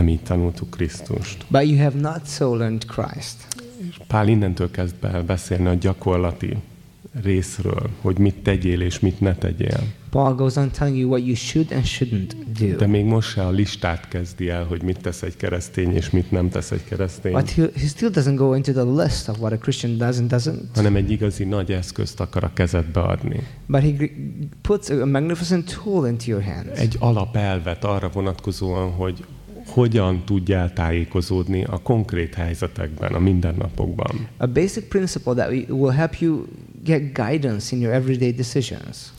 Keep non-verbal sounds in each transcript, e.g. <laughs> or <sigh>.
Nem így tanultuk Krisztust. But you have not so learned Christ. És Pál innentől kezd be beszélni a gyakorlati részről, hogy mit tegyél és mit ne tegyél. Paul goes on telling you what you should and shouldn't do. De még most se a listát kezdi el, hogy mit tesz egy keresztény és mit nem tesz egy keresztény, But he, he still doesn't go into the list of what a Christian does and doesn't. hanem egy igazi nagy eszközt akar a kezedbe adni. But he puts a magnificent tool into your hands. Egy alapelvet arra vonatkozóan, hogy hogyan tudjál tájékozódni a konkrét helyzetekben, a mindennapokban. A basic principle that will help you get guidance in your everyday decisions.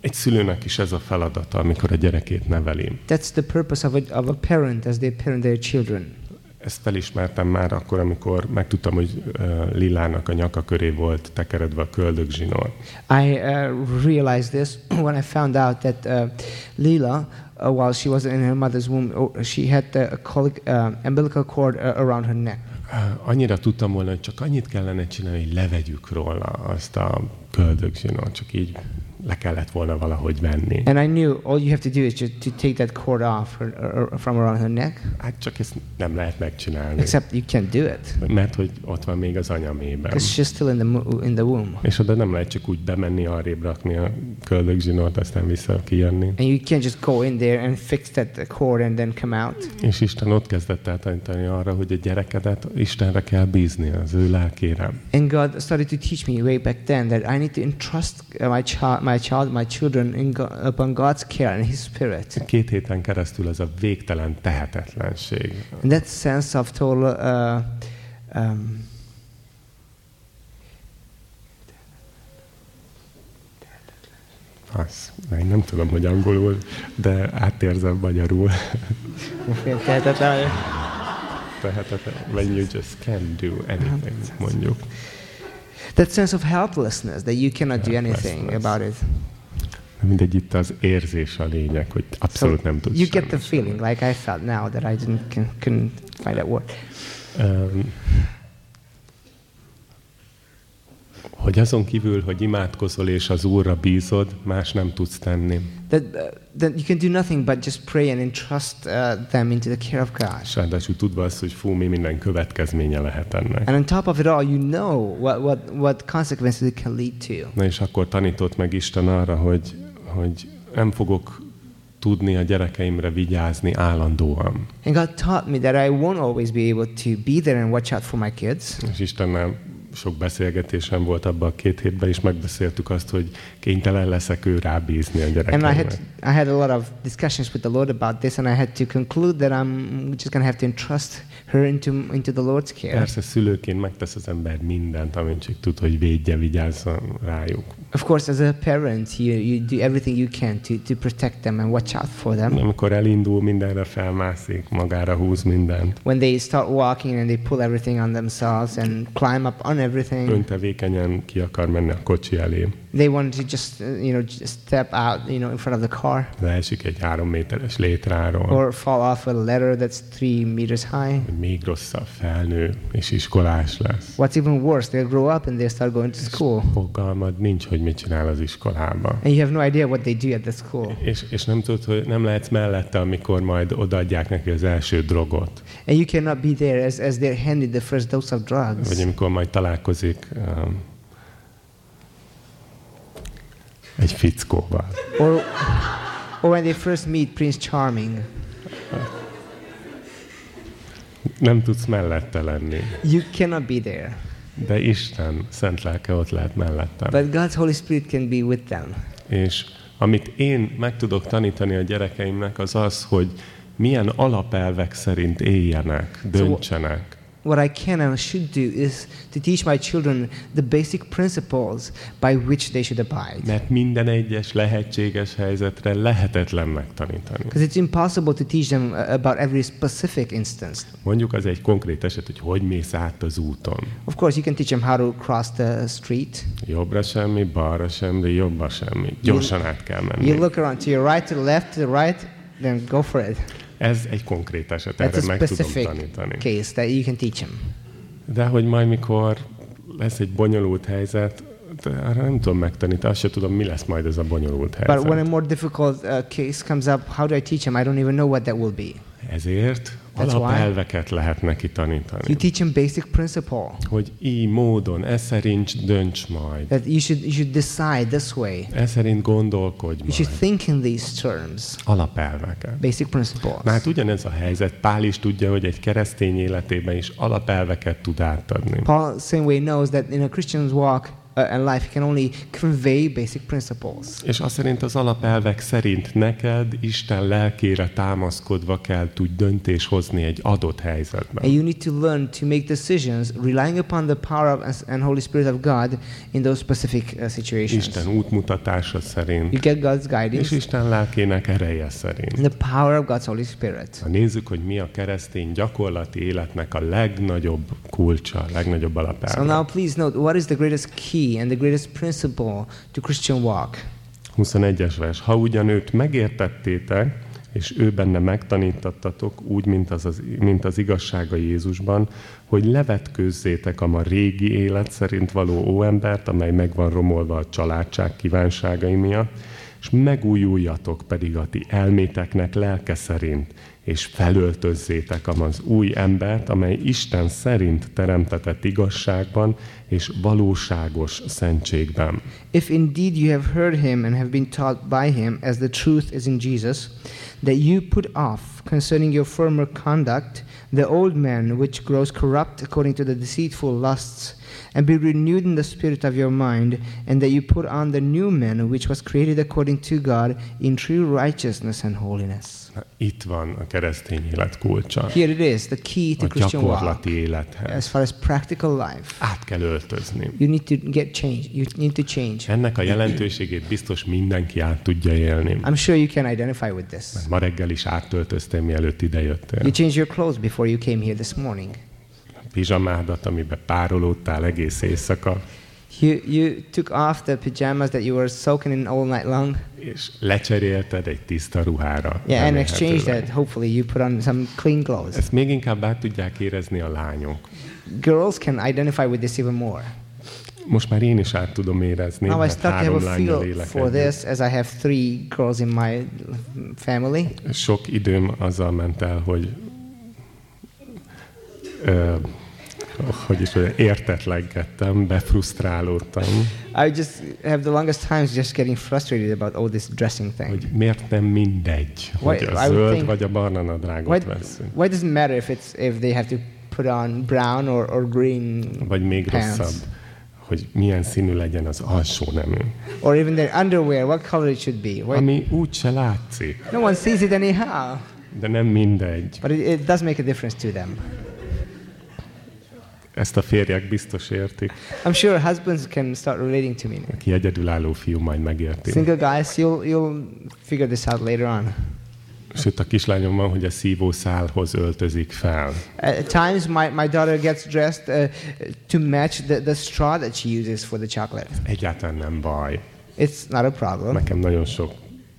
Egy szülőnek is ez a feladata, amikor a gyerekét neveli. That's the purpose of a, of a parent as they parent their children. Ezt felismertem már akkor, amikor megtudtam, hogy ö, Lilának a nyaka köré volt tekeredve a köldögzsinór. I uh, realized this <clears throat> when I found out that uh, Leela, uh, while she was in her mother's womb, oh, she had the colic, uh, umbilical cord uh, around her neck. Ö, Annyira tudtam volna, hogy csak annyit kellene csinálni, hogy levegyük róla azt a köldögzsinórt, csak így le kellett volna valahogy venni. And I knew all you have to do is just to take that cord off her, uh, from around her neck, Hát csak ezt nem lehet megcsinálni, except you can't do it mert hogy ott van még az anyamében. because she's still in the, in the womb. És oda nem lehet csak úgy bemenni, arrébb rakni a köldögzsinórt, aztán vissza kijönni. And you can't just go in there and fix that cord and then come out. És Isten ott kezdett el tanítani arra, hogy a gyerekedet Istenre kell bízni, az ő lelkére. And God started to teach me way back then that I need to entrust my child, my child, my children in God, upon God's care and His Spirit. Két héten keresztül ez a végtelen tehetetlenség. And that sense of total. Uh, um, Az, én nem tudom, hogy angolul, de átérzem magyarul. tehetetlen- Tehetetlen. When you just can't do anything, mondjuk. That sense of helplessness that you cannot do anything about it. De mindegy, itt az érzés a lényeg, hogy abszolút nem tudsz you get the feeling, like I felt now that I didn't can, couldn't find that word. Öm, hogy azon kívül, hogy imádkozol és az Úrra bízod, más nem tudsz tenni. That, uh, that you can do nothing but just pray and entrust uh, them into the care of God. És ráadásul tudva azt, hogy fú, mi minden következménye lehet ennek. And on top of it all, you know what, what, what consequences it can lead to. Na és akkor tanított meg Isten arra, hogy, hogy nem fogok tudni a gyerekeimre vigyázni állandóan. And God taught me that I won't always be able to be there and watch out for my kids. És Istennel sok beszélgetésem volt abban a két hétben, és megbeszéltük azt, hogy kénytelen leszek ő rábízni a And I had, I had a lot of discussions with the Lord about this, and I had to conclude that I'm just going to have to entrust her into, into the Lord's care. Persze szülőként megtesz az ember mindent, amit csak tud, hogy védje, vigyázzon rájuk. Of course, as a parent, you, you do everything you can to, to protect them and watch out for them. Amikor elindul, mindenre felmászik, magára húz mindent. When they start walking and they pull everything on themselves and climb up on everything, Öntevékenyen ki akar menni a kocsi elé. They want to just, uh, you know, just step out, you know, in front of the car Leesik egy három méteres létráról. or fall off a ladder that's three meters high. még rosszabb felnő és iskolás lesz. What's even worse, they'll grow up and they start going to school. Fogalmad nincs, hogy mit csinál az iskolában. And you have no idea what they do at the school. És, és nem tudod, hogy nem lehetsz mellette, amikor majd odaadják neki az első drogot. And you cannot be there as, as they're handed the first dose of Vagy drugs. amikor majd találkozik um, egy fickóval. Or, or when they first meet Prince Charming. Nem tudsz mellette lenni. You cannot be there. De Isten szent lelke ott lehet mellettem. But God's Holy Spirit can be with them. És amit én meg tudok tanítani a gyerekeimnek, az az, hogy milyen alapelvek szerint éljenek, döntsenek. What I can and should do is to teach my children the basic principles by which they should abide. Mert minden egyes lehetséges helyzetre lehetetlen megtanítani. Because it's impossible to teach them uh, about every specific instance. Mondjuk az egy konkrét eset, hogy hogy mész át az úton. Of course, you can teach them how to cross the street. Jobbra semmi, balra semmi, jobbra semmi. Gyorsan át kell menni. You look around to your right, to the left, to the right, then go for it. Ez egy konkrét eset, That's erre meg tudom tanítani. case that you can teach them. De hogy majd mikor lesz egy bonyolult helyzet, arra nem tudom megtanítani, azt sem tudom, mi lesz majd ez a bonyolult But when a helyzet. more difficult uh, case comes up, how do I teach them? I don't even know what that will be. Ezért That's why- alapelveket lehet neki tanítani. You teach him basic principle Hogy így módon, ez szerint dönts majd. that you should you should decide this way. Ez szerint gondolkodj You should majd. think in these terms. Alapelveket. Basic principles. Na hát ugyanez a helyzet. Pál is tudja, hogy egy keresztény életében is alapelveket tud átadni. Paul, same way, knows that in a Christian's walk and life, can only convey basic principles. És azt szerint az alapelvek szerint neked Isten lelkére támaszkodva kell tudj döntés hozni egy adott helyzetben. And you need to learn to make decisions relying upon the power of and- Holy Spirit of God in those specific uh, situations. Isten útmutatása szerint, You get God's és guidance Isten lelkének ereje szerint. and the power of God's Holy Spirit. Ha nézzük, hogy mi a keresztény gyakorlati életnek a legnagyobb kulcsa, a legnagyobb So alapelve. now please note what is the greatest key and the greatest principle to Christian walk. 21-es vers. Ha ugyan őt megértettétek, és ő benne megtanítattatok, úgy, mint az, az, mint az igazsága Jézusban, hogy levetkőzzétek a ma régi élet szerint való óembert, amely meg van romolva a családság kívánságai miatt, és megújuljatok pedig a ti elméteknek lelke szerint, és felöltözzétek az új embert, amely Isten szerint teremtetett igazságban és valóságos szentségben. If indeed you have heard him and have been taught by him, as the truth is in Jesus, that you put off concerning your former conduct the old man which grows corrupt according to the deceitful lusts, and be renewed in the spirit of your mind, and that you put on the new man which was created according to God in true righteousness and holiness. Itt van a keresztény élet kulcsa. Here it is, the key to A Christian walk. élethez. As far as practical life, Át kell öltözni. you need to get change. You need to change. Ennek a jelentőségét biztos mindenki át tudja élni. I'm sure you can identify with this. Ma reggel is átöltöztél, mielőtt idejöttél. You changed your clothes before you came here this morning. Pizsamádat, amiben párolódtál egész éjszaka, You, you took off the pajamas that you were soaking in all night long. és lecserélted egy tiszta ruhára. Yeah, and exchange remélhetőleg. that. Hopefully, you put on some clean clothes. Ezt még inkább át tudják érezni a lányok. Girls can identify with this even more. Most már én is át tudom érezni, Now I start to have a feel for this as I have three girls in my family. Sok időm azzal ment el, hogy ö, hogy is mondjam, értetlenkedtem, befrusztrálódtam, I just have the longest times just getting frustrated about all this dressing thing. hogy miért nem mindegy, Why- hogy a zöld think- vagy a barna Why, nadrágot veszünk. why does it matter if it's if they have to put on brown or, or green Vagy még pants? rosszabb, hogy milyen színű legyen az alsó nemű. or even their underwear? What color it should be? Why, Ami úgy se látszik, no one sees it anyhow. de nem mindegy. But it, it does make a difference to them. Ezt a férjek biztos értik. I'm sure husbands can start relating to me. Aki egyedülálló fiú majd megérti. Single guys, you'll you'll figure this out later on. Sőt, a kislányom van, hogy a szívószálhoz öltözik fel. At times, my, my daughter gets dressed uh, to match the, the straw that she uses for the chocolate. Egyáltalán nem baj. It's not a problem. Nekem nagyon sok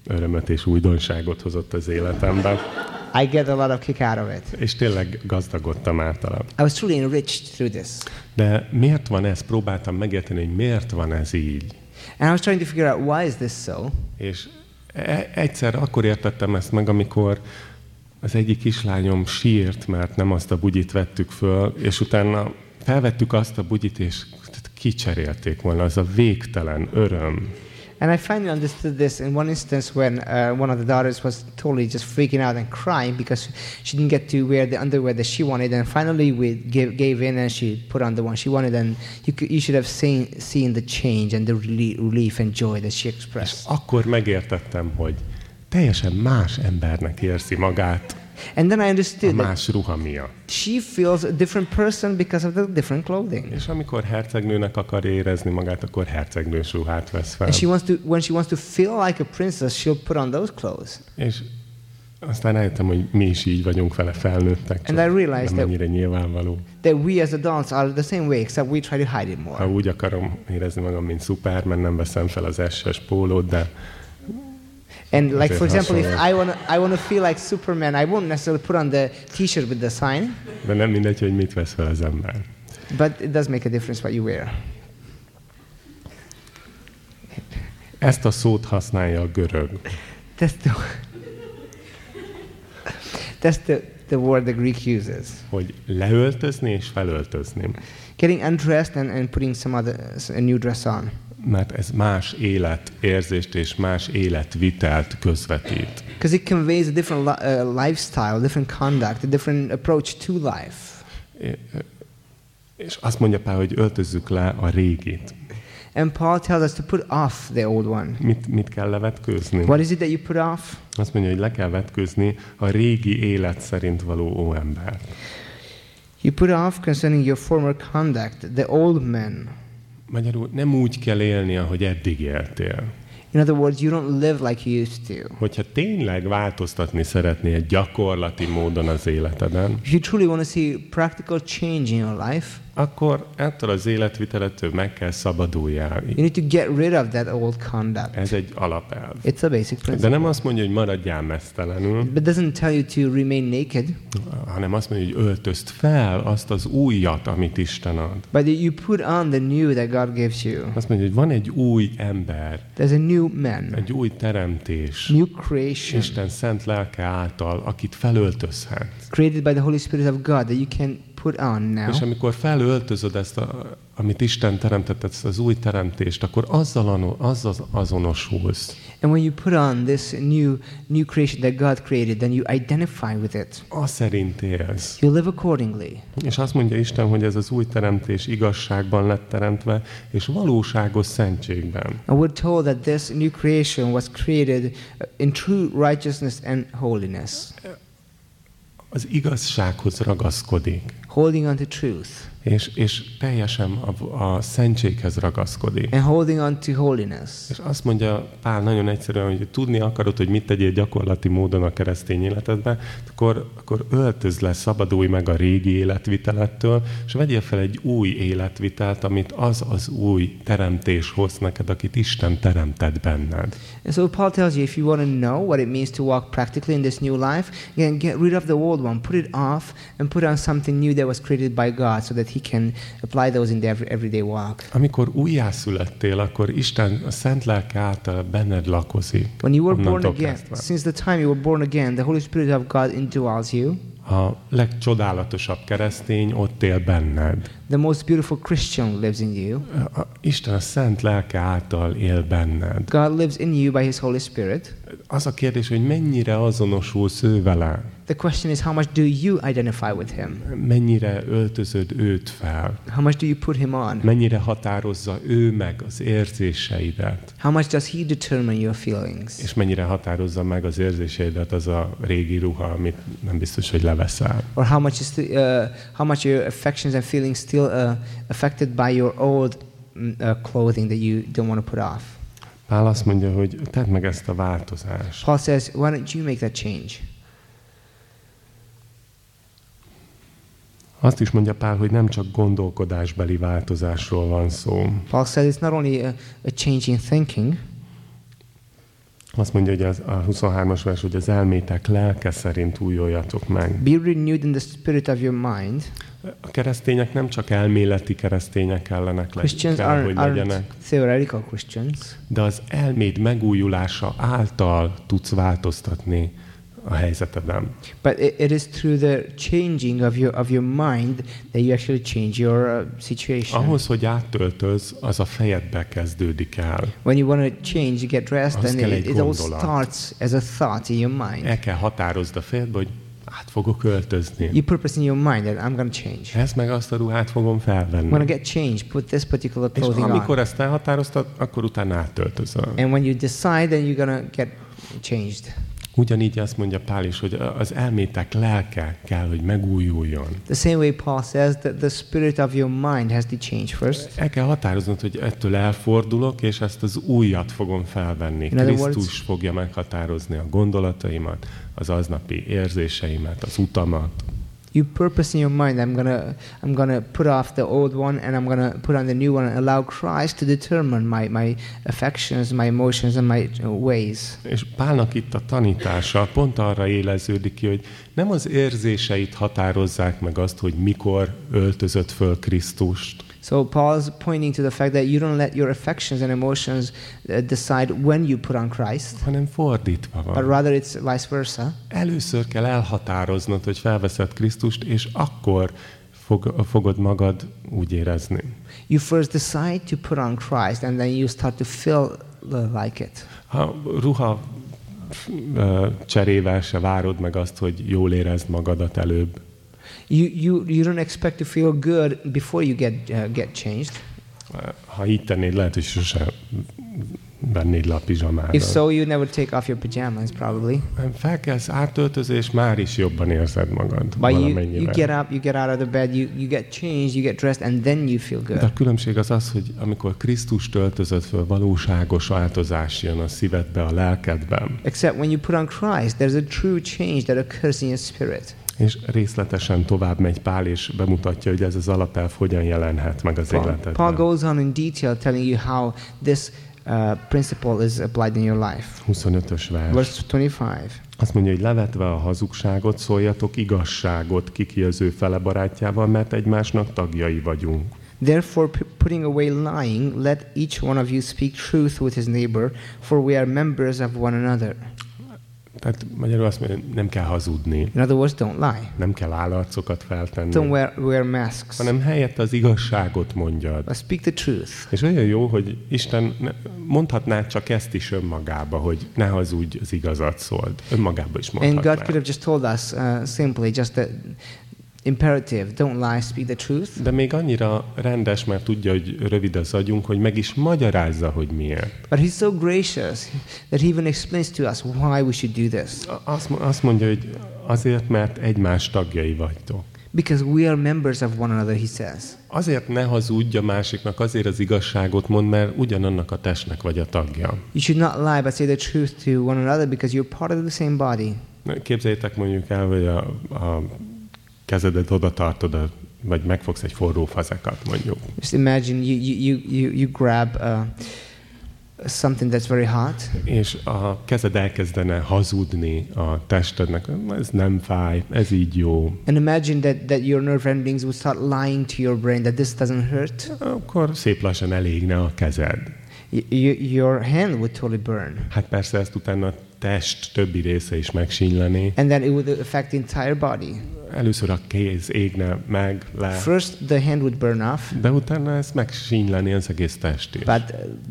örömöt és újdonságot hozott az életemben, I get a lot of kick out of it. és tényleg gazdagodtam általa. I was truly enriched through this. De miért van ez? Próbáltam megérteni, hogy miért van ez így. And I was trying to figure out why is this so? És e- egyszer akkor értettem ezt meg, amikor az egyik kislányom sírt, mert nem azt a bugyit vettük föl, és utána felvettük azt a bugyit, és kicserélték volna. Az a végtelen öröm. And I finally understood this in one instance when uh, one of the daughters was totally just freaking out and crying because she didn't get to wear the underwear that she wanted. And finally, we gave, gave in and she put on the one she wanted. And you, could, you should have seen, seen the change and the relief and joy that she És expressed. akkor megértettem, hogy teljesen más embernek érzi magát And then I a understood that más ruha miatt. she feels a different person because of the different clothing. És amikor hercegnőnek akar érezni magát, akkor hercegnős ruhát vesz fel. And she wants to, when she wants to feel like a princess, she'll put on those clothes. És aztán rájöttem, hogy mi is így vagyunk vele felnőttek. And csak I realized nem ennyire nyilvánvaló. That we as adults are the same way, except we try to hide it more. Ha úgy akarom érezni magam, mint Superman, nem veszem fel az SS pólót, de And like for example, if I want I want to feel like Superman, I won't necessarily put on the T-shirt with the sign, de nem mindegy, hogy mit vesz fel az ember. but it does make a difference what you wear. Ezt a szót használja a görög. That's the That's the, the word the Greek uses. hogy leöltözni és felöltözni. Getting undressed and, and putting some other a new dress on. Mert ez más életérzést és más életvitelt közvetít. Because it conveys a different uh, lifestyle, a different conduct, a different approach to life. És azt mondja Pál, hogy öltözzük le a régit. And Paul tells us to put off the old one. Mit, mit kell levetkőzni? What is it that you put off? Azt mondja, hogy le kell vetkőzni a régi élet szerint való óembert. You put off concerning your former conduct, the old man. Magyarul nem úgy kell élni, ahogy eddig éltél. In other words, you don't live like you used to. Hogyha tényleg változtatni szeretnél gyakorlati módon az életeden, If you truly want to see practical change in your life, akkor ettől az életvitelettől meg kell szabaduljál. you need to get rid of that old conduct. Ez egy alapelv. It's a basic De principle. nem azt mondja, hogy maradjál mesztelenül, But it doesn't tell you to remain naked, hanem azt mondja, hogy öltözd fel azt az újat, amit Isten ad. but you put on the new that God gives you. Azt mondja, hogy van egy új ember, There's a new man, egy új teremtés, new creation, Isten szent lelke által, akit felöltözhet. created by the Holy Spirit of God that you can put on now. És amikor felöltözöd ezt, a, amit Isten teremtett, ezt az új teremtést, akkor azzal, azzal azonosulsz. And when you put on this new new creation that God created, then you identify with it. Az szerint élsz. You live accordingly. És azt mondja Isten, hogy ez az új teremtés igazságban lett teremtve, és valóságos szentségben. And we're told that this new creation was created in true righteousness and holiness, Az igazsághoz ragaszkodik, holding on to truth és, és teljesen a, a szentséghez ragaszkodik. and holding on to holiness. És azt mondja Pál nagyon egyszerűen, hogy tudni akarod, hogy mit tegyél gyakorlati módon a keresztény életedben, akkor, akkor öltöz le, szabadulj meg a régi életvitelettől, és vegyél fel egy új életvitelt, amit az az új teremtés hoz neked, akit Isten teremtett benned. And so Paul tells you if you want to know what it means to walk practically in this new life, again, get rid of the old one, put it off, and put on something new that was created by God so that He can apply those in the every, everyday walk. Amikor újjászülettél, akkor Isten a szent lelke által benned lakozik. When you were born again, kezdve. since the time you were born again, the Holy Spirit of God indwells you. A legcsodálatosabb keresztény ott él benned. The most beautiful Christian lives in you. A- Isten a szent lelke által él benned. God lives in you by His Holy Spirit. Az a kérdés, hogy mennyire azonosulsz ő vele, The question is, how much do you identify with Him? mennyire öltözöd őt fel, How much do you put Him on? mennyire határozza ő meg az érzéseidet, How much does He determine your feelings? és mennyire határozza meg az érzéseidet az a régi ruha, amit nem biztos, hogy leveszel. Or how much is the, uh, how much your affections and feelings still uh, affected by your old mm, uh, clothing that you don't want to put off? Pál azt mondja, hogy tedd meg ezt a változást. Paul says, why don't you make that change? Azt is mondja Pál, hogy nem csak gondolkodásbeli változásról van szó. Paul says it's not only a, a change in thinking, Azt mondja, hogy az, a 23-as vers, hogy az elmétek lelke szerint újoljatok meg. be renewed in the spirit of your mind. A keresztények nem csak elméleti keresztények kellenek le, Christians kell, hogy legyenek, theoretical Christians, de az elméd megújulása által tudsz változtatni a helyzeteden. but it, it is through the changing of your of your mind that you actually change your uh, situation. Ahhoz, hogy áttöltöz, az a fejedbe kezdődik el. When you want to change, you get dressed, and it, it all starts as a thought in your mind. El kell határozd a fejedbe, hogy át fogok öltözni. You purpose in your mind that I'm going to change. Ezt meg azt a ruhát fogom I'm going to felvenni. get changed. Put this particular És clothing amikor on. ezt elhatároztad, akkor utána átöltözöl. And when you decide, then you're going to get changed. Ugyanígy azt mondja Pál is, hogy az elmétek lelke kell, hogy megújuljon. The same way Paul says that the spirit of your mind has to change first. El kell határoznod, hogy ettől elfordulok, és ezt az újat fogom felvenni. In other words- Krisztus fogja meghatározni a gondolataimat, az aznapi érzéseimet, az utamat. You purpose in your mind, I'm gonna, I'm gonna put off the old one and I'm gonna put on the new one and allow Christ to determine my, my affections, my emotions, and my uh, ways. És Pálnak itt a tanítása pont arra éleződik ki, hogy nem az érzéseit határozzák meg azt, hogy mikor öltözött föl Krisztust, So Paul's pointing to the fact that you don't let your affections and emotions uh, decide when you put on Christ, hanem fordítva but van. rather it's vice versa. Először kell elhatároznod, hogy felveszed Krisztust, és akkor fog, fogod magad úgy érezni. You first decide to put on Christ, and then you start to feel uh, like it. Ha ruha cserével se várod meg azt, hogy jól érezd magadat előbb. You, you, you don't expect to feel good before you get, uh, get changed. Ha így tennéd, lehet, hogy sose vennéd le a pizsamádat. If so, you never take off your pajamas, probably. Felkelsz átöltözés, már is jobban érzed magad But you, you get up, you get out of the bed, you, you get changed, you get dressed, and then you feel De good. a különbség az az, hogy amikor Krisztus töltözött föl, valóságos változás jön a szívedbe, a lelkedben. Except when you put on Christ, there's a true change that occurs in your spirit. És részletesen tovább megy Pál, és bemutatja, hogy ez az alapelv hogyan jelenhet meg az életedben. Paul goes on in detail telling you how this uh, principle is applied in your life. 25-ös vers. Verse 25. Azt mondja, hogy levetve a hazugságot, szóljatok igazságot ki ki az ő fele barátjával, mert egymásnak tagjai vagyunk. Therefore, putting away lying, let each one of you speak truth with his neighbor, for we are members of one another. Tehát magyarul azt mondja, nem kell hazudni, In other words, don't lie. nem kell állarcokat feltenni, Don't wear, wear masks, hanem helyett az igazságot mondjad. but speak the truth. És olyan jó, hogy Isten mondhatná csak ezt is önmagába, hogy ne hazudj, az igazat szóld. Önmagába is And God mondhatná. could have just told us uh, simply, just the imperative, don't lie, speak the truth. De még annyira rendes, mert tudja, hogy rövid az agyunk, hogy meg is magyarázza, hogy miért. But He's so gracious that He even explains to us why we should do this. Azt, azt mondja, hogy azért, mert egymás tagjai vagytok. Because we are members of one another, He says. Azért ne hazudj a másiknak, azért az igazságot mond, mert ugyanannak a testnek vagy a tagja. You should not lie, but say the truth to one another because you're part of the same body. Képzeljétek mondjuk el, hogy a, a kezedet oda tartod, a, vagy megfogsz egy forró fazekat, mondjuk. Just imagine you, you, you, you, grab uh, something that's very hot És a kezed elkezdene hazudni a testednek, ez nem fáj, ez így jó. and imagine that, that your nerve endings would start lying to your brain that this doesn't hurt. Akkor szép lassan elégne a kezed. Y- your hand would totally burn. Hát persze ezt utána a test többi része is megsínyleni. And then it would affect the entire body. Először a kéz égne meg le, First, the hand would burn off, de utána ezt megsínyleni az egész test is. but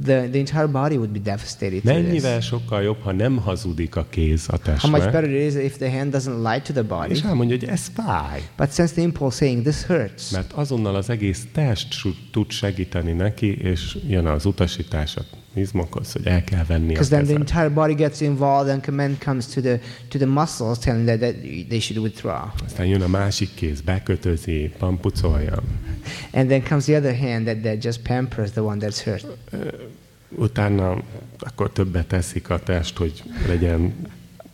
the, the entire body would be devastated. Mennyivel sokkal jobb, ha nem hazudik a kéz a How much testnek, better it is if the hand doesn't lie to the body, és elmondja, hogy ez fáj. but sends the impulse saying, This hurts. Mert azonnal az egész test tud segíteni neki, és jön az utasítás izmokhoz, hogy el kell venni Because then the entire body gets involved and command comes to the, to the muscles telling that, that they should withdraw. Aztán jön a másik kéz, bekötözi, pampucolja. And then comes the other hand that, that just pampers the one that's hurt. Utána akkor többet teszik a test, hogy legyen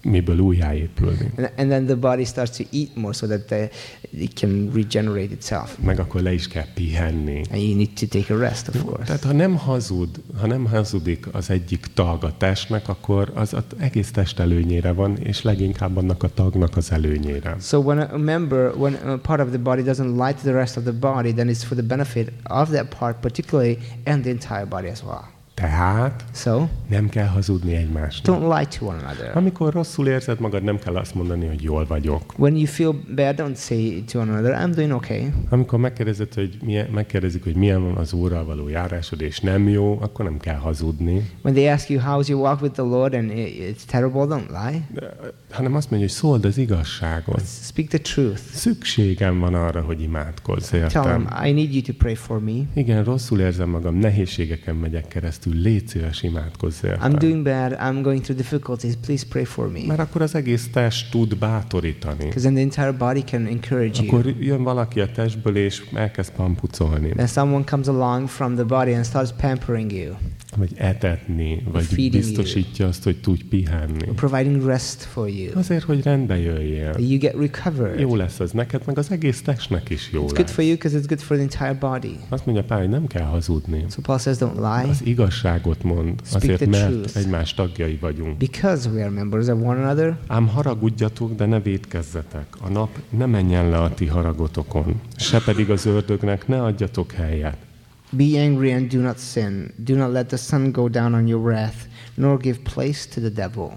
miből újjáépülni. And, then the body starts to eat more so that the, it can regenerate itself. Meg akkor le is kell pihenni. And you need to take a rest, of course. Tehát ha nem hazud, ha nem hazudik az egyik tag a testnek, akkor az az egész test előnyére van, és leginkább annak a tagnak az előnyére. So when a member, when a part of the body doesn't lie to the rest of the body, then it's for the benefit of that part particularly and the entire body as well. Tehát So nem kell hazudni egymásnak. don't lie to one another. Amikor rosszul érzed magad, nem kell azt mondani, hogy jól vagyok. When you feel bad, don't say to one another, I'm doing okay. Amikor megkérdezed, hogy milyen, megkérdezik, hogy milyen van az Úrral való járásod, és nem jó, akkor nem kell hazudni. When they ask you, how's your walk with the Lord, and it's terrible, don't lie. De, hanem azt mondja, hogy szóld az igazságot. Speak the truth. Szükségem van arra, hogy imádkozz, Tell them, értem? I need you to pray for me. Igen, rosszul érzem magam, nehézségeken megyek keresztül, légy szíves, imádkozz I'm értem. doing bad. I'm going through difficulties. Please pray for me. Mert akkor az egész test tud bátorítani. Because then the entire body can encourage you. Akkor jön valaki a testből, és elkezd pampucolni. Then someone comes along from the body and starts pampering you. Vagy etetni, vagy Feeding you. biztosítja azt, hogy tudj pihenni. providing rest for you. Azért, hogy rendbe jöjjél. You get recovered. Jó lesz az neked, meg az egész testnek is jó It's good lesz. for you because it's good for the entire body. Azt mondja Pál, hogy nem kell hazudni. So Paul says, don't lie Az igazságot mond, Speak azért, mert truth. egymás tagjai vagyunk. because we are members of one another. Ám haragudjatok, de ne védkezzetek. A nap ne menjen le a ti haragotokon, se pedig az ördögnek ne adjatok helyet. Be angry and do not sin. Do not let the sun go down on your wrath, nor give place to the devil.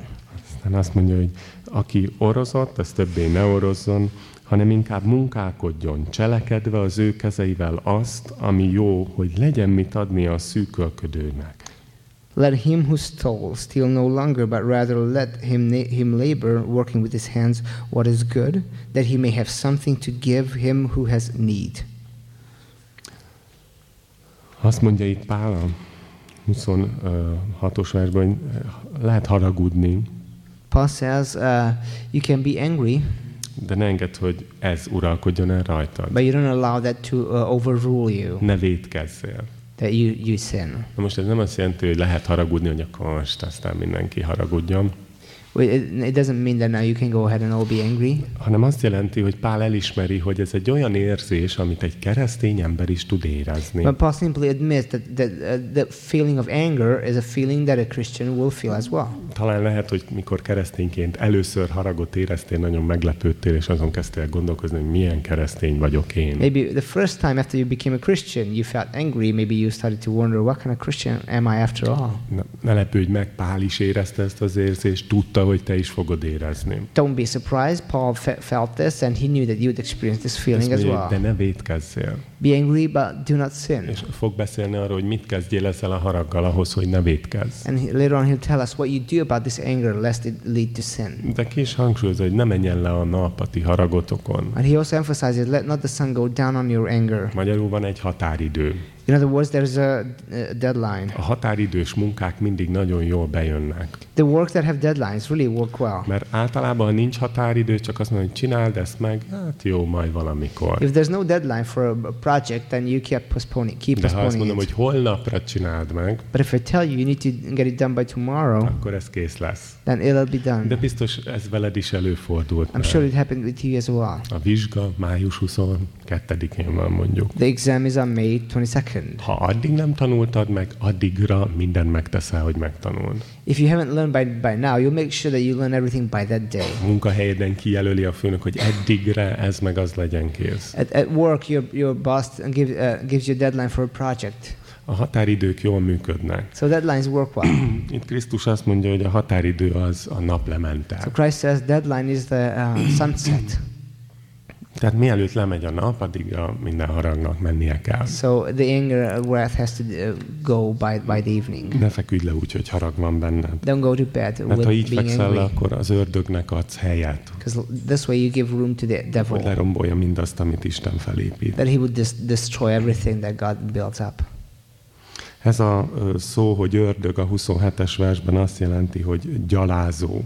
Aztán azt mondja, hogy aki orozott, az többé ne orozzon, hanem inkább munkálkodjon, cselekedve az ő kezeivel azt, ami jó, hogy legyen mit adni a szűkölködőnek. Let him who stole steal no longer, but rather let him, him labor, working with his hands what is good, that he may have something to give him who has need. Azt mondja itt Pál a 26-os versben, hogy lehet haragudni, Paul says uh, you can be angry, de ne engedd, hogy ez uralkodjon el rajtad. but you don't allow that to uh, overrule you, Ne védkezzél. that you, you sin. Na most ez nem azt jelenti, hogy lehet haragudni, hogy akkor most aztán mindenki haragudjon, It, doesn't mean that now you can go ahead and all be angry. hanem azt jelenti, hogy Pál elismeri, hogy ez egy olyan érzés, amit egy keresztény ember is tud érezni. But Paul simply admits that, that uh, the feeling of anger is a feeling that a Christian will feel as well. Talán lehet, hogy mikor keresztényként először haragot éreztél, nagyon meglepődtél, és azon kezdtél gondolkozni, hogy milyen keresztény vagyok én. Maybe the first time after you became a Christian, you felt angry. Maybe you started to wonder, what kind of Christian am I after all? Ne, ne lepődj meg, Pál is érezte ezt az érzést, tudta, hogy te is fogod érezni. Don't be surprised. Paul fe- felt this, and he knew that you would experience this feeling as mondja, de well. ne védkezzél. Be angry, but do not sin. És fog beszélni arról, hogy mit kezdjél ezzel a haraggal ahhoz, hogy ne védkezz. And he, later on, he'll tell us what you do about this anger, lest it lead to sin. De ki is hangsúlyozza, hogy ne menjen le a nap a ti haragotokon. And he also emphasizes, let not the sun go down on your anger. Magyarul van egy határidő. In other words, there's a, a deadline. A határidős munkák mindig nagyon jól bejönnek. The work that have deadlines really work well. Mert általában, nincs határidő, csak azt mondja, hogy csináld ezt meg, hát jó, majd valamikor. If there's no deadline for a project, then you keep postponing, keep De ha azt postponing mondom, it. hogy holnapra csináld meg, But if I tell you you need to get it done by tomorrow, akkor ez kész lesz. then it'll be done. De biztos ez veled is előfordult. I'm sure it happened with you as well. A vizsga május 22-én van mondjuk. The exam is on May 22nd. Ha addig nem tanultad meg, addigra mindent megteszel, hogy megtanuld. If you haven't learned by, by now, you'll make sure that you learn everything by that day. A munkahelyeden kijelöli a főnök, hogy eddigre ez meg az legyen kész. At, at work, your, your boss give, uh, gives you a deadline for a project. A határidők jól működnek. So deadlines work well. <clears throat> Itt Krisztus azt mondja, hogy a határidő az a so naplementel. Christ says deadline is the uh, sunset. Tehát mielőtt lemegy a nap, addig a minden haragnak mennie kell. So the anger uh, wrath has to uh, go by, by the evening. Ne feküdj le úgy, hogy harag van benned. Don't go to bed Mert ha így fekszel le, akkor az ördögnek adsz helyet, Because this way you give room to the hogy devil. lerombolja mindazt, amit Isten felépít. That he would dis- destroy everything that God built up. Ez a szó, hogy ördög a 27-es versben azt jelenti, hogy gyalázó.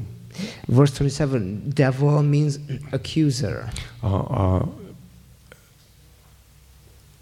Verse 27 devil means accuser. A, a,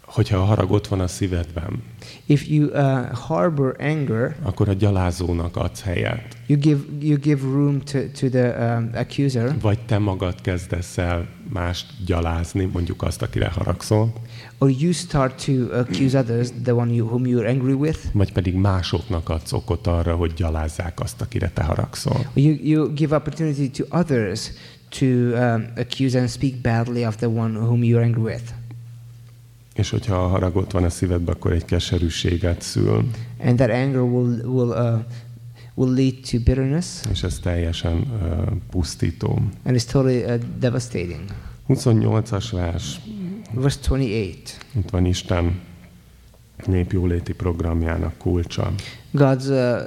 hogyha a harag ott van a szívedben, If you uh, harbor anger, akkor a gyalázónak adsz helyet. you give, you give room to, to the um, accuser, Vagy te magad kezdesz el mást gyalázni, mondjuk azt, akire haragszol, or you start to accuse others, the one you, whom you're angry with, vagy pedig másoknak adsz okot arra, hogy gyalázzák azt, akire te haragszol. or you, you give opportunity to others to um, accuse and speak badly of the one whom you're angry with. És hogyha a harag ott van a szívedben, akkor egy keserűséget szül, And that anger will, will, uh, will lead to bitterness, és ez teljesen uh, pusztító. and it's totally uh, devastating. 28-as vers, Verse 28 itt van Isten népjóléti programjának kulcsa. God's uh,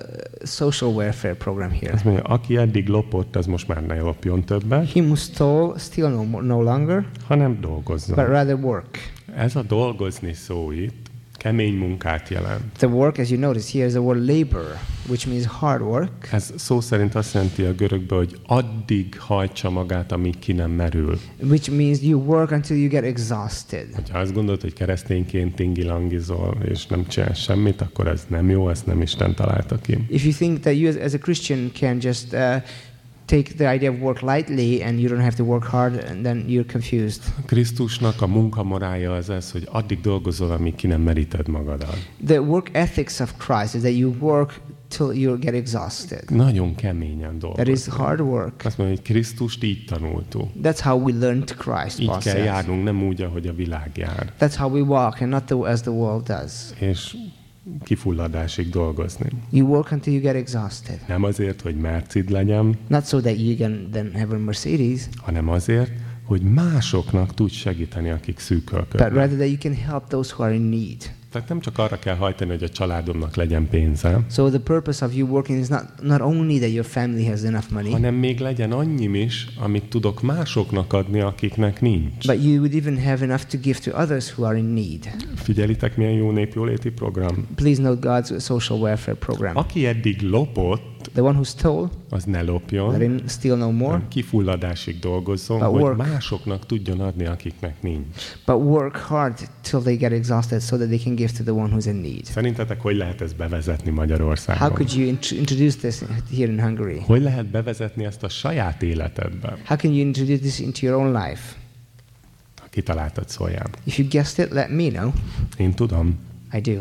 social welfare program here. Azt mondja, aki eddig lopott, az most már ne lopjon többet, Him who stole, steal no, no longer, hanem but dolgozzon. rather work. Ez a dolgozni szó itt kemény munkát jelent. The work, as you notice here, is the word labor, which means hard work. Ez szó szerint azt jelenti a görögbe, hogy addig hajtsa magát, amíg ki nem merül. Which means you work until you get exhausted. Ha azt gondolod, hogy keresztényként tingilangizol, és nem csinál semmit, akkor ez nem jó, ezt nem Isten találta ki. If you think that you as a Christian can just uh, take the idea of work lightly and you don't have to work hard, and then you're confused. Krisztusnak a munkamorája az ez, hogy addig dolgozol, amíg ki nem meríted magadat. The work ethics of Christ is that you work till you get exhausted. Nagyon keményen That dolgozol. is hard work. Azt mondja, hogy Krisztust így tanultuk. That's how we learned Christ. Így kell járnunk, nem úgy, ahogy a világ jár. That's how we walk, and not the, as the world does. És kifulladásig dolgozni. You work until you get exhausted. Nem azért, hogy mercid legyen, Not so that you can then have a Mercedes, hanem azért, hogy másoknak tudj segíteni, akik but szűkölködnek. rather that you can help those who are in need. Tehát nem csak arra kell hajtani, hogy a családomnak legyen pénze, So the purpose of you working is not, not only that your family has enough money, hanem még legyen annyim is, amit tudok másoknak adni, akiknek nincs. but you would even have enough to give to others who are in need. Figyelitek, milyen jó népjóléti program. Please note God's social welfare program. Aki eddig lopott, The one who stole, az ne let lopjon, him steal no more, kifulladásig dolgozzon, But hogy work. másoknak tudjon adni, akiknek nincs. but work hard till they get exhausted so that they can give to the one who's in need. Szerintetek hogy lehet ezt bevezetni How Magyarországon? could you int- introduce this here in Hungary? Hogy lehet bevezetni ezt a saját életedbe? How can you introduce this into your own life? Ha kitaláltad szóljál. If you guessed it, let me know. Én tudom, I do.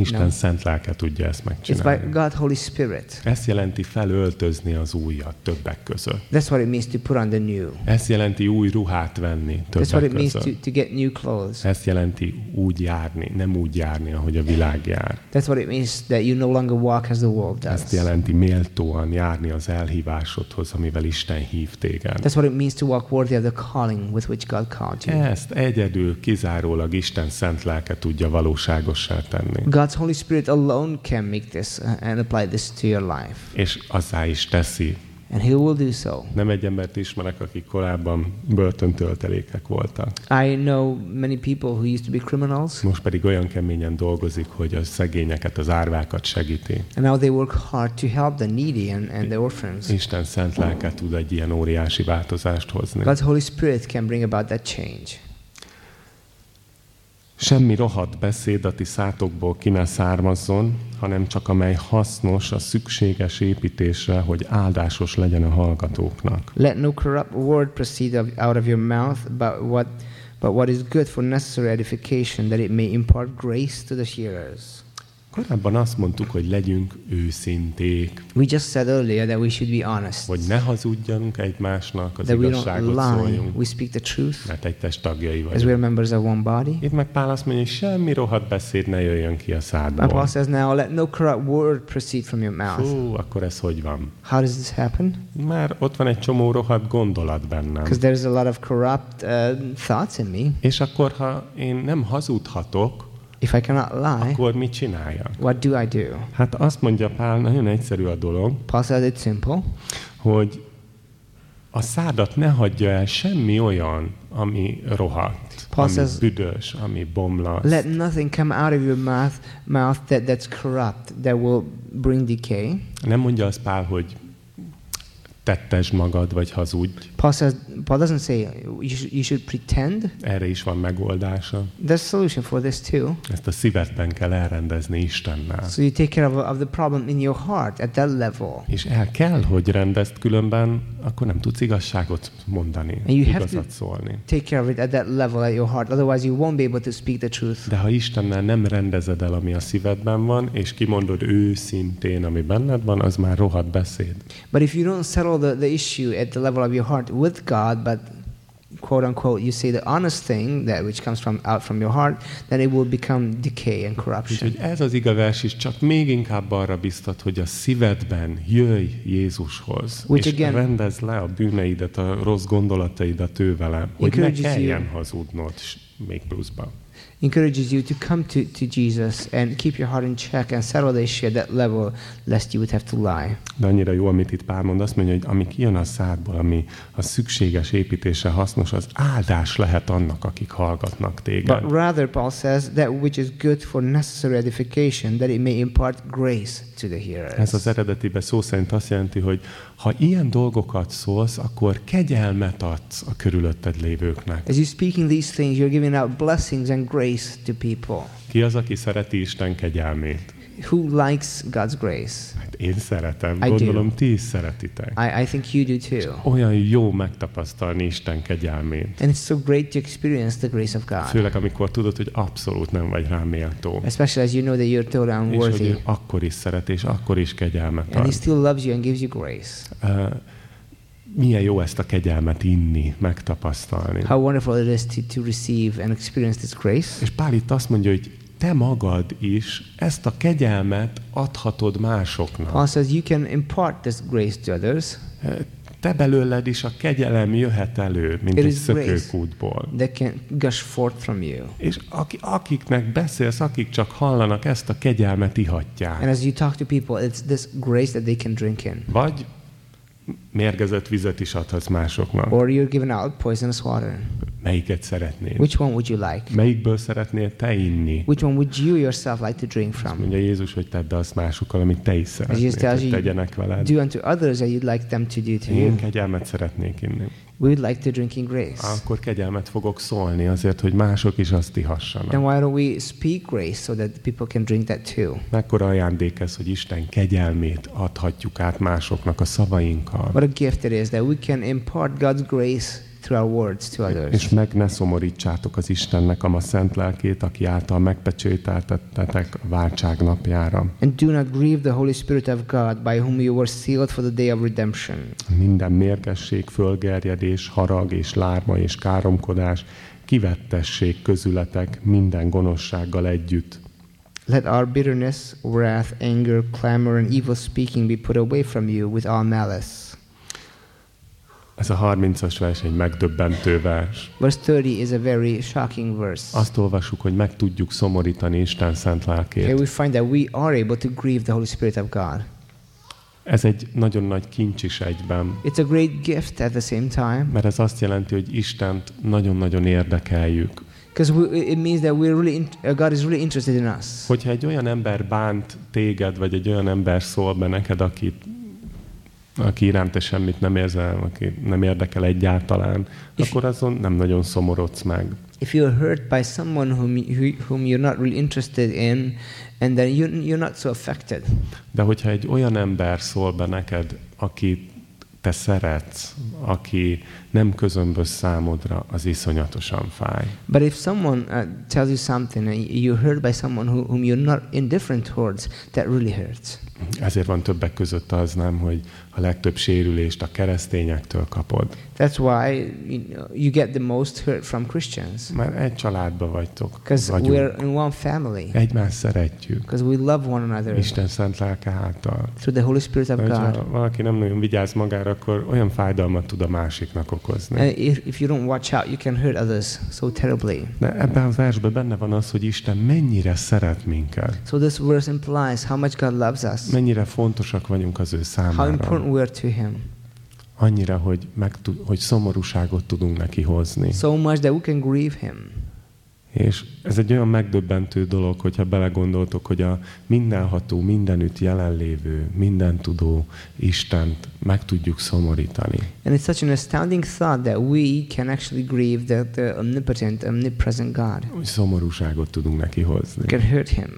Isten No. szent lelke tudja ezt It's by megcsinálni. God Holy Spirit. Ezt jelenti felöltözni az újat többek között. That's what it means to put on the new. Ezt jelenti új ruhát venni That's what többek it means to, között. to get new clothes. Ezt jelenti úgy járni, nem úgy járni, ahogy a világ jár. That's what it means that you no longer walk as the world Ezt jelenti méltóan járni az elhívásodhoz, amivel Isten hív téged. That's what it means to walk worthy of the calling with which God called you. Ezt egyedül, kizárólag Isten szent lelke tudja valóságossá tenni. God's Holy Spirit alone can make this uh, and apply this to your life. És azzá is teszi. And He will do so. Nem egy embert ismerek, akik korábban börtöntöltelékek voltak. I know many people who used to be criminals, Most pedig olyan keményen dolgozik, hogy a szegényeket, az árvákat segíti. and now they work hard to help the needy and, and the orphans. Isten szent lelke tud egy ilyen óriási változást hozni. God's Holy Spirit can bring about that change. Semmi rohadt beszéd a ti szátokból ki ne származzon, hanem csak amely hasznos a szükséges építésre, hogy áldásos legyen a hallgatóknak. Let no corrupt word proceed out of your mouth, but what, but what is good for necessary edification, that it may impart grace to the hearers. Korábban azt mondtuk, hogy legyünk őszinték, We just said earlier that we should be honest, hogy ne hazudjunk egymásnak, az that we don't igazságot lie, szóljunk, we speak the truth, mert egy test tagjai as we vagyunk. are members of one body. Itt meg Pál azt mondja, hogy semmi rohadt beszéd ne jöjjön ki a And Paul szádból. says now, let no corrupt word proceed from your mouth. Fú, akkor ez hogy van? How does this happen? Már ott van egy csomó rohadt gondolat bennem. Because there's a lot of corrupt uh, thoughts in me. És akkor, ha én nem hazudhatok, If I cannot lie, akkor mit csináljak? what do I do? Hát azt mondja Pál, nagyon egyszerű a dolog, Paul says it's simple. hogy a szádat ne hagyja el semmi olyan, ami rohadt, Paul ami says- büdös, ami bomlasz. Let nothing come out of your mouth, mouth that, that's corrupt, that will bring decay. Nem mondja azt Pál, hogy tettesd magad, vagy hazudj. Paul says, Paul doesn't say you should, you should pretend. Erre is van megoldása. There's a solution for this too. Ezt a szívedben kell elrendezni Istennel. So you take care of, of the problem in your heart at that level. És el kell, hogy rendezt, különben akkor nem tudsz igazságot mondani, And you have igazat to- szólni. Take care of it at that level at your heart. Otherwise, you won't be able to speak the truth. De ha Istennel nem rendezed el, ami a szívedben van, és kimondod őszintén, ami benned van, az már rohadt beszéd. But if you don't settle the, the issue at the level of your heart with God, but quote unquote, you say the honest thing that which comes from out from your heart, then it will become decay and corruption. Úgyhogy ez az igavers is csak még inkább arra biztat, hogy a szívedben jöjj Jézushoz, Which és again- rendezd le a bűneidet, a rossz gondolataidat ő vele, hogy ne you- kelljen hazudnod még pluszba. Encourages you to come to, to Jesus and keep your heart in check and settle the issue at that level, lest you would have to lie. De annyira jó, amit itt Pál mond, azt mondja, hogy ami kijön a szádból, ami a szükséges építésre hasznos, az áldás lehet annak, akik hallgatnak téged. But rather, Paul says, that which is good for necessary edification, that it may impart grace to the hearers. Ez az eredetibe szó szerint azt jelenti, hogy ha ilyen dolgokat szólsz, akkor kegyelmet adsz a körülötted lévőknek. As you're speaking these things, you're giving out blessings and grace to people. Ki az, aki szereti Isten kegyelmét? Who likes God's grace? Hát én szeretem, I do. gondolom ti is szeretitek. I, I think you do too. Olyan jó megtapasztalni Isten kegyelmét. And it's so great to experience the grace of God, Főleg, amikor tudod, hogy abszolút nem vagy rá méltó. especially as you know that you're totally És hogy unworthy. akkor is szeret, és akkor is kegyelmet And He ad. still loves you and gives you grace. Uh, milyen jó ezt a kegyelmet inni, megtapasztalni. How wonderful it is to, to receive and experience this grace. És Pál itt azt mondja, hogy te magad is ezt a kegyelmet adhatod másoknak. Paul says you can impart this grace to others Te belőled is a kegyelem jöhet elő, mint It egy szökőkútból. that can gush forth from you. És aki, akiknek beszélsz, akik csak hallanak, ezt a kegyelmet ihatják. And as you talk to people, it's this grace that they can drink in. Vagy mérgezett vizet is adhatsz másoknak. Or you're given out poisonous water. Melyiket szeretnéd? Which one would you like? Melyikből szeretnél te inni? Which one would you yourself like to drink from? Mondja Jézus, hogy tedd azt másokkal, amit te is szeretnél, tells hogy tegyenek veled. do unto others that you'd like them to do to Én you. kegyelmet szeretnék inni. We would like to drink in grace. Akkor kegyelmet fogok szólni azért, hogy mások is azt Then ihassanak. why don't we speak grace so that people can drink that too? Mekkora ajándék ez, hogy Isten kegyelmét adhatjuk át másoknak a szavainkkal. What a gift it is that we can impart God's grace through our words to others. És meg ne szomorítsátok az Istennek a ma szent lelkét, aki által megpecsételtettetek a váltság napjára. And do not grieve the Holy Spirit of God, by whom you were sealed for the day of redemption. Minden mérgesség, fölgerjedés, harag és lárma és káromkodás, kivettessék közületek minden gonoszsággal együtt. Let our bitterness, wrath, anger, clamor, and evil speaking be put away from you with all malice. Ez a 30-as vers egy megdöbbentő vers. Verse 30 is a very shocking verse. Azt olvassuk, hogy meg tudjuk szomorítani Isten szent Here lelkét. we find that we are able to grieve the Holy Spirit of God. Ez egy nagyon nagy kincs is egyben, It's a great gift at the same time mert ez azt jelenti, hogy Istent nagyon-nagyon érdekeljük. because it means that we're really uh, God is really interested in us. Hogyha egy olyan ember bánt téged, vagy egy olyan ember szól be neked, akit, aki iránt te semmit nem érzel, aki nem érdekel egyáltalán, If- akkor azon nem nagyon szomorodsz meg. If you're hurt by someone whom you, whom you're not really interested in, and then you, you're not so affected. De hogyha egy olyan ember szól be neked, aki te szeretsz, aki nem közömbös számodra, az iszonyatosan fáj. But if someone uh, tells you something and you're hurt by someone who, whom you're not indifferent towards, that really hurts. Ezért van többek között az nem, hogy a legtöbb sérülést a keresztényektől kapod. That's why you, get the most hurt from Christians. Mert egy családba vagytok. Because we're in one family. Egymást szeretjük. Because we love one another Isten szent lelke által. through the Holy Spirit of De God. valaki nem nagyon vigyáz magára, akkor olyan fájdalmat tud a másiknak okozni. And if, if you don't watch out, you can hurt others so terribly. De ebben a versben benne van az, hogy Isten mennyire szeret minket. So this verse implies how much God loves us, Mennyire fontosak vagyunk az ő how számára. important we are to Him. Annyira, hogy, meg, hogy szomorúságot tudunk neki hozni. So much that we can grieve Him. És ez egy olyan megdöbbentő dolog, hogyha belegondoltok, hogy a mindenható, mindenütt jelenlévő, mindentudó Istent meg tudjuk szomorítani. And it's such an astounding thought that we can actually grieve the, the omnipotent, omnipresent God. Hogy szomorúságot tudunk neki hozni. We can hurt Him.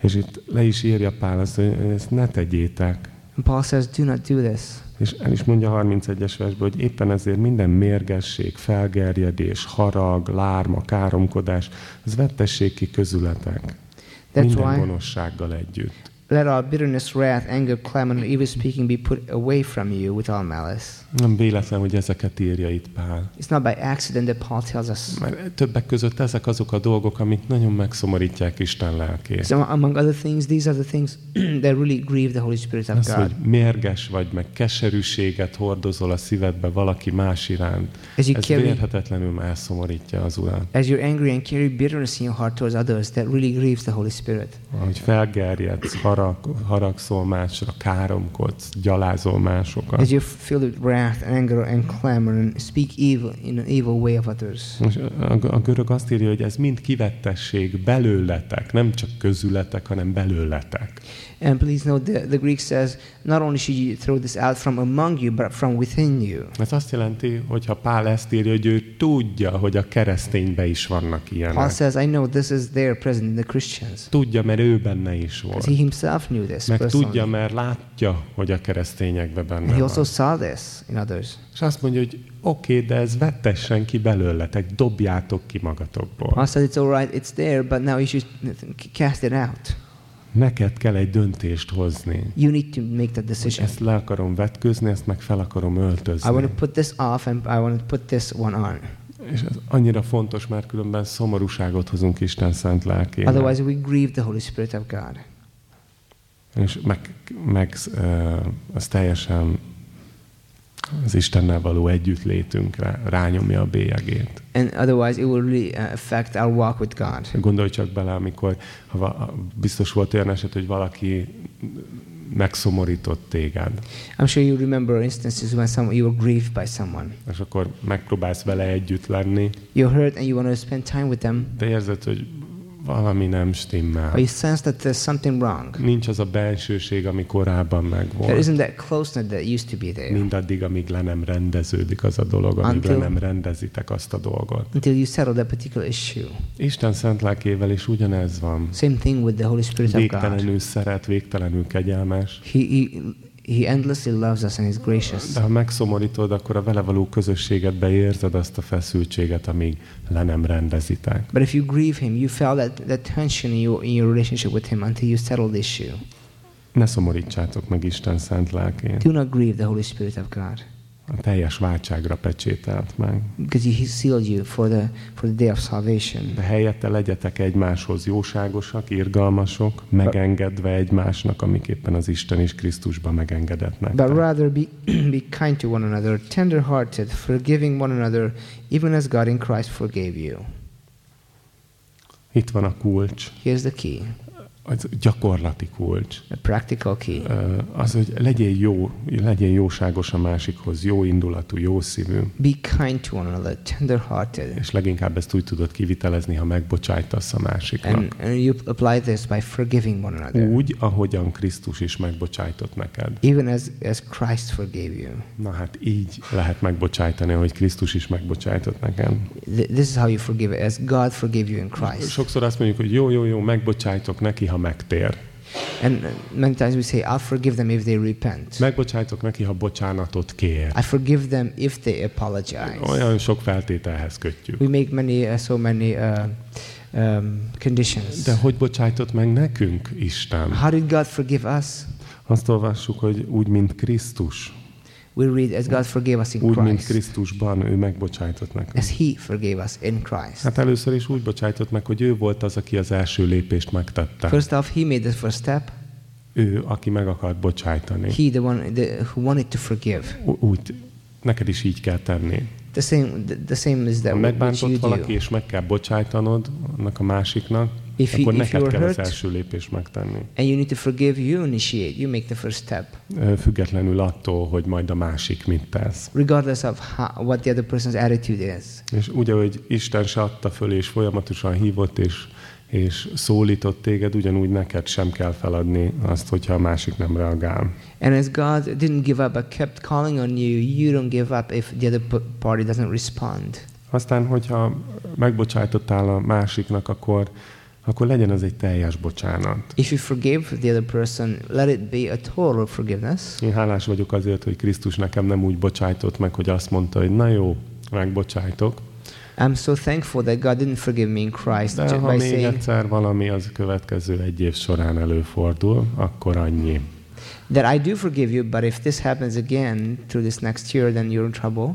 És itt le is írja Pál azt, hogy ezt ne tegyétek. And Paul says, do not do this. És el is mondja a 31-es versben, hogy éppen ezért minden mérgesség, felgerjedés, harag, lárma, káromkodás, az vettessék ki közületek. That's minden why, gonoszsággal együtt. Let all bitterness, wrath, anger, clamor, evil speaking be put away from you with all malice. Nem véletlen, hogy ezeket írja itt Pál. It's not by accident that Paul tells us. Mert többek között ezek azok a dolgok, amik nagyon megszomorítják Isten lelkét. So among other things, these are the things <clears throat> that really grieve the Holy Spirit of Az, hogy God. mérges vagy, meg keserűséget hordozol a szívedbe valaki más iránt, As you ez carry, vérhetetlenül elszomorítja az Urat. as you're angry and carry bitterness in your heart towards others, that really grieves the Holy Spirit. Ahogy felgerjedsz, harag, haragszol másra, káromkodsz, gyalázol másokat. As you're filled with wrath, anger, and clamor, and speak evil in an evil way of others. Most a, a görög azt írja, hogy ez mind kivettesség belőletek, nem csak közületek, hanem belőletek. And please note, the, the Greek says, not only should you throw this out from among you, but from within you. Ez azt jelenti, hogy ha Pál ezt írja, hogy ő tudja, hogy a kereszténybe is vannak Paul ilyenek. says, I know this is there present in the Christians. Tudja, mert ő benne is volt. He himself knew this Meg tudja, personally. mert látja, hogy a keresztényekben And benne he also van. saw this in others. És azt mondja, hogy oké, okay, de ez vettessen ki belőletek, dobjátok ki magatokból. Paul said, it's all right, it's there, but now you should cast it out. Neked kell egy döntést hozni. You need to make that decision. ezt le akarom vetközni, ezt meg fel akarom I want öltözni. to put this off and I want to put this one on. És ez annyira fontos, mert különben szomorúságot hozunk Isten szent lelkének. Otherwise, we grieve the Holy Spirit of God. És meg, meg az teljesen az Istennel való együttlétünkre rányomja a bélyegét. And otherwise, it will really uh, affect our walk with God. Gondolj csak bele, amikor ha biztos volt olyan eset, hogy valaki megszomorított téged, I'm sure you remember instances when some, you were grieved by someone. és akkor megpróbálsz vele együtt lenni, You're hurt and you want to spend time with them, de érzed, hogy valami nem stimmel. but you sense that there's something wrong. Nincs az a bensőség, ami korábban There megvolt. isn't that closeness that used to be there. Mindaddig, amíg le nem rendeződik az a dolog, amíg le Until- nem rendezitek azt a dolgot. Until you settle that particular issue. Isten szent lelkével is ugyanez van. Same thing with the Holy Spirit of God. Végtelenül szeret, végtelenül kegyelmes. He, he, he endlessly loves us and is gracious. De ha megszomorítod, akkor a vele való közösségedbe érzed azt a feszültséget, amíg le nem rendezitek. But if you grieve him, you feel that, that tension in your, in your relationship with him until you settle the issue. Ne szomorítsátok meg Isten szent lelkét. Do not grieve the Holy Spirit of God A teljes váltságra pecsételt meg. because he sealed you for the, for the day of salvation. De helyette legyetek egymáshoz jóságosak, irgalmasok, megengedve egymásnak, amiképpen az Isten is Krisztusban megengedett But nektek. rather be, <clears throat> be kind to one another, tender hearted, forgiving one another, even as God in Christ forgave you. Itt van a kulcs, Here's the key, az gyakorlati kulcs. a practical key. Az, hogy legyél jó, legyél jóságos a másikhoz, jó indulatú, jó szívű, Be kind to one another, tender hearted. és leginkább ezt úgy tudod kivitelezni, ha megbocsájtasz a másiknak. And, and you apply this by forgiving one another, Úgy, ahogyan Krisztus is megbocsájtott neked. even as, as Christ forgave you. Na hát így lehet megbocsájtani, ahogy Krisztus is megbocsájtott neked. Th- This is how you forgive, as God forgave you in Christ. Sokszor azt mondjuk, hogy jó, jó, jó, megbocsájtok neki, ha megtér. And many times we say, I'll forgive them if they repent. Megbocsájtok neki, ha bocsánatot kér. I forgive them if they apologize. Olyan sok feltételhez kötjük. We make many, uh, so many uh, um, conditions. De hogy bocsájtott meg nekünk Isten? How did God forgive us? Azt olvassuk, hogy úgy, mint Krisztus. We read, as God forgave us in Úgy, mint Christ, Krisztusban ő megbocsájtott nekünk. as He forgave us in Christ. Hát először is úgy bocsájtott meg, hogy ő volt az, aki az első lépést megtette. First off, He made the first step. Ő, aki meg akart bocsájtani. He, the one the, who wanted to forgive. Úgy, neked is így kell tenni. The same, the, the same is Ha that which megbántott valaki, do. és meg kell bocsájtanod annak a másiknak, If you- akkor if neked kell az hurt- első lépést megtenni. And you need to forgive, you initiate, you make the first step. Függetlenül attól, hogy majd a másik mit tesz. regardless of how, what the other person's attitude is. És ugye, hogy Isten se adta föl, és folyamatosan hívott, és, és szólított téged, ugyanúgy neked sem kell feladni azt, hogyha a másik nem reagál. And as God didn't give up but kept calling on you, you don't give up if the other party doesn't respond. Aztán, hogyha megbocsájtottál a másiknak, akkor, akkor legyen az egy teljes bocsánat. If you forgive the other person, let it be a total forgiveness. Én hálás vagyok azért, hogy Krisztus nekem nem úgy bocsájtott meg, hogy azt mondta, hogy na jó, megbocsájtok, I'm so thankful that God didn't forgive me in Christ De ha még saying egyszer valami az következő egy év során előfordul, akkor annyi. that I do forgive you, but if this happens again through this next year, then you're in trouble.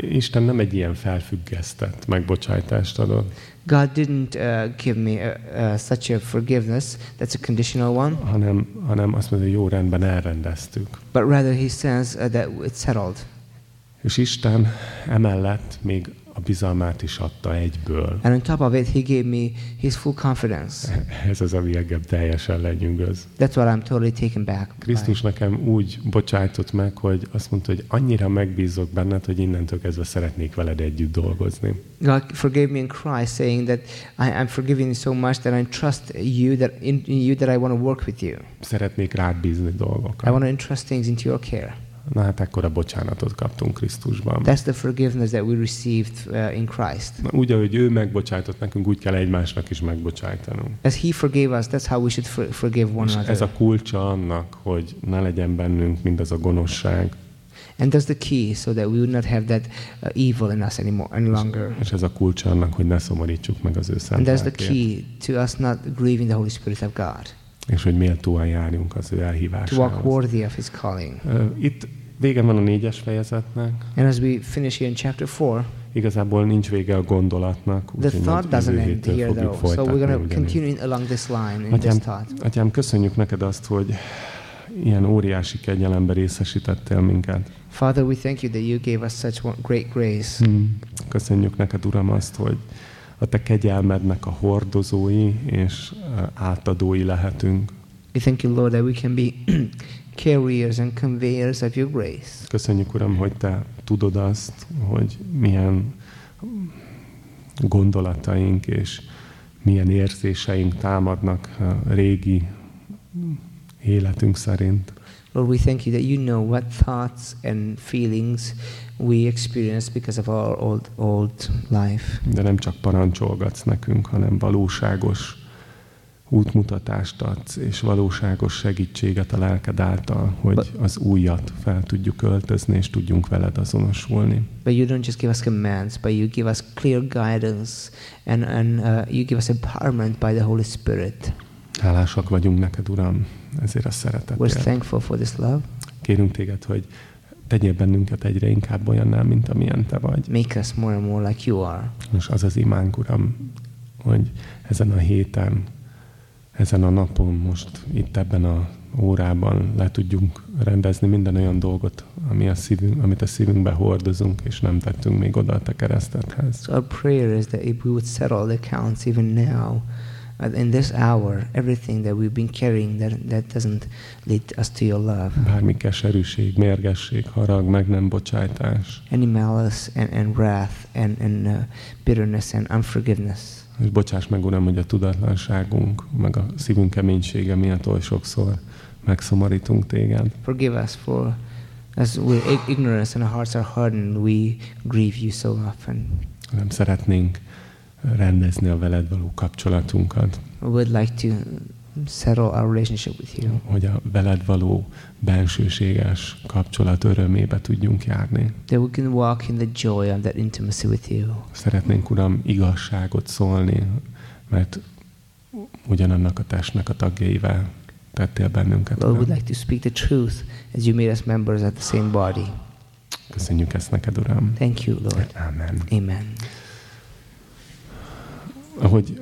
Isten nem egy ilyen felfüggesztett megbocsájtást adott, God didn't uh, give me uh, uh, such a forgiveness. That's a conditional one. hanem, hanem azt mondja, hogy jó rendben elrendeztük. But rather, He says uh, that it's settled. És Isten emellett még a bizalmát is adta egyből. And on top of it, He gave me His full confidence. <laughs> Ez az, ami engem teljesen lenyűgöz. That's what I'm totally taken back. by. Krisztus nekem úgy bocsájtott meg, hogy azt mondta, hogy annyira megbízok benned, hogy innentől kezdve szeretnék veled együtt dolgozni. God forgave me in Christ, saying that I am forgiving you so much that I trust you that in, in you that I want to work with you. Szeretnék rád bízni I dolgokat. want to entrust things into your care. Na hát ekkora bocsánatot kaptunk Krisztusban. That's the forgiveness that we received uh, in Christ. Na, Úgy, ahogy ő megbocsájtott nekünk, úgy kell egymásnak is megbocsájtanunk. As He forgave us, that's how we should for, forgive one another. ez a kulcsa annak, hogy ne legyen bennünk mindaz a gonoszság, And that's the key, so that we would not have that uh, evil in us anymore, any longer. és ez a kulcsa annak, hogy ne szomorítsuk meg az ő szent And that's the key to us not grieving the Holy Spirit of God, és hogy méltóan járjunk az ő to walk elhívásához. worthy of His calling. Itt vége van a négyes fejezetnek, And as we finish here in chapter 4, igazából nincs vége a gondolatnak, the thought doesn't end here though. So we're going to continue along this line, in this Atyám, thought. atyám, köszönjük neked azt, hogy ilyen óriási kegyelembe részesítettél minket. Father, we thank you that you gave us such great grace. Hmm. Köszönjük neked, Uram, azt, hogy a te kegyelmednek a hordozói és ö, átadói lehetünk. We thank you, Lord, that we can be <clears throat> carriers and conveyors of your grace. Köszönjük, Uram, hogy te tudod azt, hogy milyen gondolataink és milyen érzéseink támadnak régi életünk szerint. Lord, we thank you that you know what thoughts and feelings we experience because of our old, old life. De nem csak parancsolgatsz nekünk, hanem valóságos útmutatást adsz, és valóságos segítséget a lelked által, hogy But- az újat fel tudjuk öltözni, és tudjunk veled azonosulni. But you don't just give us commands, but you give us clear guidance and, and uh, you give us empowerment by the Holy Spirit. Hálásak vagyunk neked, Uram, ezért a We're szeretetért. thankful for this love. Kérünk téged, hogy tegyél bennünket egyre inkább olyanná, mint amilyen te vagy. Make us more and more like you are. És az az imánk, Uram, hogy ezen a héten, ezen a napon, most itt ebben a órában le tudjunk rendezni minden olyan dolgot, ami a szívünk, amit a szívünkbe hordozunk, és nem tettünk még oda a te keresztethez. So our prayer is that if we would settle the accounts even now, uh, in this hour, everything that we've been carrying that, that doesn't lead us to your love. Bármi keserűség, mérgesség, harag, meg nem bocsájtás. Any malice and, and wrath and, and uh, bitterness and unforgiveness. És bocsáss meg, Uram, hogy a tudatlanságunk, meg a szívünk keménysége miatt oly sokszor megszomorítunk téged. Forgive us for, as we're ig- ignorance and our hearts are hardened, we grieve you so often. Nem szeretnénk rendezni a veled való kapcsolatunkat, would like to settle our relationship with you. hogy a veled való bensőséges kapcsolat örömébe tudjunk járni. That we can walk in the joy of that intimacy with you. Szeretnénk, Uram, igazságot szólni, mert ugyanannak a testnek a tagjaivel tettél bennünket. Lord, we'd like to speak the truth as you made us members of the same body. Köszönjük ezt neked, Uram. Thank you, Lord. Amen. Amen. Ahogy